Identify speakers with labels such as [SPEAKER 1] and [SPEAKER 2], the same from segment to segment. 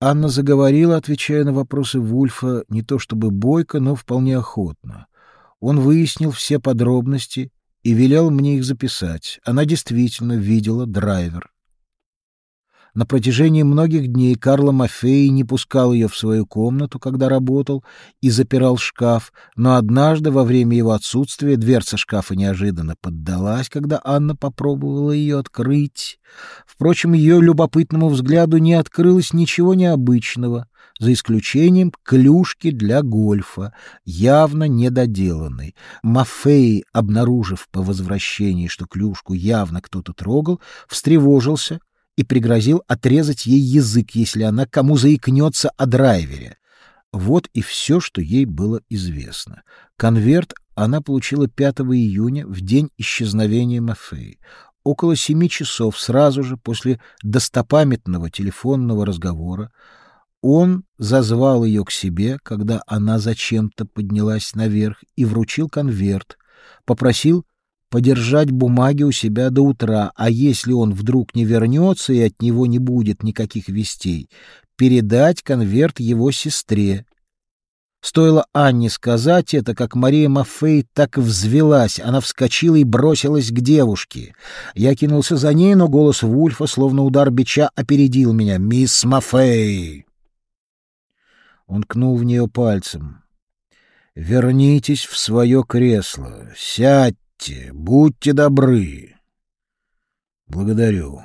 [SPEAKER 1] Анна заговорила, отвечая на вопросы Вульфа, не то чтобы бойко, но вполне охотно. Он выяснил все подробности и велел мне их записать. Она действительно видела драйвер. На протяжении многих дней Карло Мафей не пускал ее в свою комнату, когда работал, и запирал шкаф, но однажды во время его отсутствия дверца шкафа неожиданно поддалась, когда Анна попробовала ее открыть. Впрочем, ее любопытному взгляду не открылось ничего необычного, за исключением клюшки для гольфа, явно недоделанной. Мафей, обнаружив по возвращении, что клюшку явно кто-то трогал, встревожился — и пригрозил отрезать ей язык, если она кому заикнется о драйвере. Вот и все, что ей было известно. Конверт она получила 5 июня, в день исчезновения Мафеи. Около семи часов, сразу же после достопамятного телефонного разговора, он зазвал ее к себе, когда она зачем-то поднялась наверх, и вручил конверт, попросил подержать бумаги у себя до утра, а если он вдруг не вернется и от него не будет никаких вестей, передать конверт его сестре. Стоило Анне сказать это, как Мария Мафей так взвелась. Она вскочила и бросилась к девушке. Я кинулся за ней, но голос Вульфа, словно удар бича, опередил меня. «Мисс Мафей!» Он кнул в нее пальцем. «Вернитесь в свое кресло. Сядьте Будьте, будьте добры. Благодарю.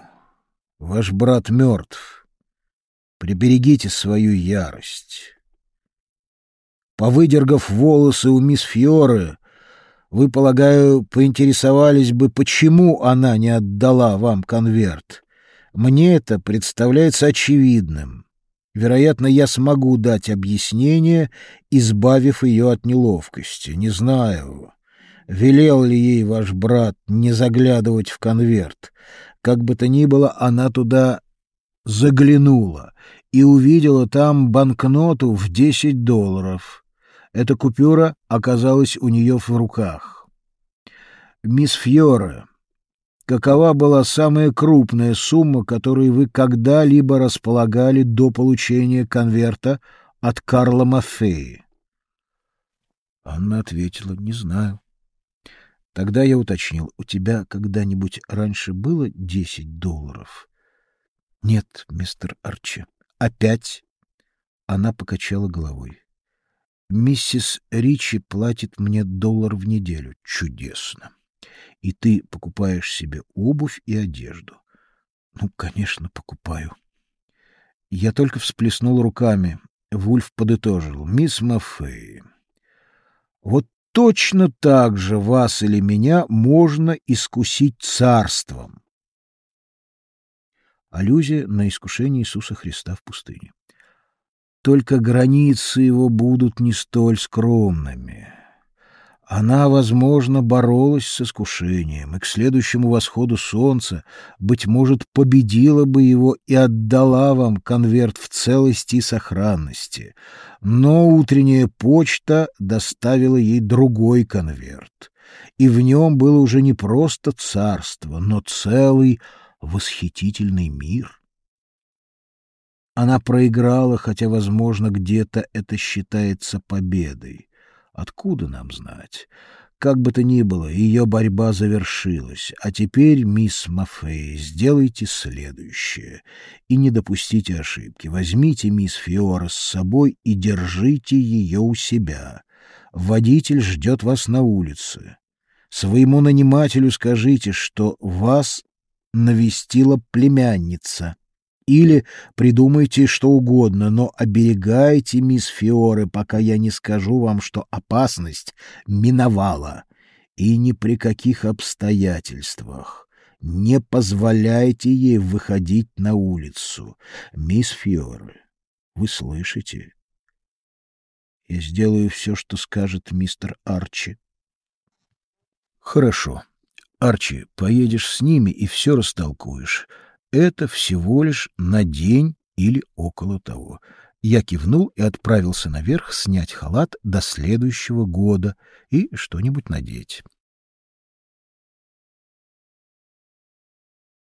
[SPEAKER 1] Ваш брат мертв. Приберегите свою ярость. Повыдергав волосы у мисс Фьоры, вы, полагаю, поинтересовались бы, почему она не отдала вам конверт. Мне это представляется очевидным. Вероятно, я смогу дать объяснение, избавив ее от неловкости. Не знаю. Велел ли ей ваш брат не заглядывать в конверт? Как бы то ни было, она туда заглянула и увидела там банкноту в десять долларов. Эта купюра оказалась у нее в руках. «Мисс Фьора, какова была самая крупная сумма, которой вы когда-либо располагали до получения конверта от Карла Мафеи?» Анна ответила, «Не знаю». Тогда я уточнил, у тебя когда-нибудь раньше было десять долларов? Нет, мистер Арчи. Опять? Она покачала головой. Миссис Ричи платит мне доллар в неделю. Чудесно. И ты покупаешь себе обувь и одежду. Ну, конечно, покупаю. Я только всплеснул руками. Вульф подытожил. Мисс Маффей, вот точно так же вас или меня можно искусить царством. Аллюзия на искушение Иисуса Христа в пустыне. Только границы его будут не столь скромными. Она, возможно, боролась с искушением, и к следующему восходу солнца, быть может, победила бы его и отдала вам конверт в целости и сохранности. Но утренняя почта доставила ей другой конверт, и в нем было уже не просто царство, но целый восхитительный мир. Она проиграла, хотя, возможно, где-то это считается победой. Откуда нам знать? Как бы то ни было, ее борьба завершилась. А теперь, мисс Мафей, сделайте следующее. И не допустите ошибки. Возьмите мисс Фиора с собой и держите ее у себя. Водитель ждет вас на улице. Своему нанимателю скажите, что вас навестила племянница. Или придумайте что угодно, но оберегайте мисс Фиоры, пока я не скажу вам, что опасность миновала. И ни при каких обстоятельствах не позволяйте ей выходить на улицу. Мисс Фиоры, вы слышите? Я сделаю все, что скажет мистер Арчи. Хорошо. Арчи, поедешь с ними и все растолкуешь это всего лишь на день или около того. Я кивнул и отправился наверх снять халат до следующего года и что-нибудь надеть.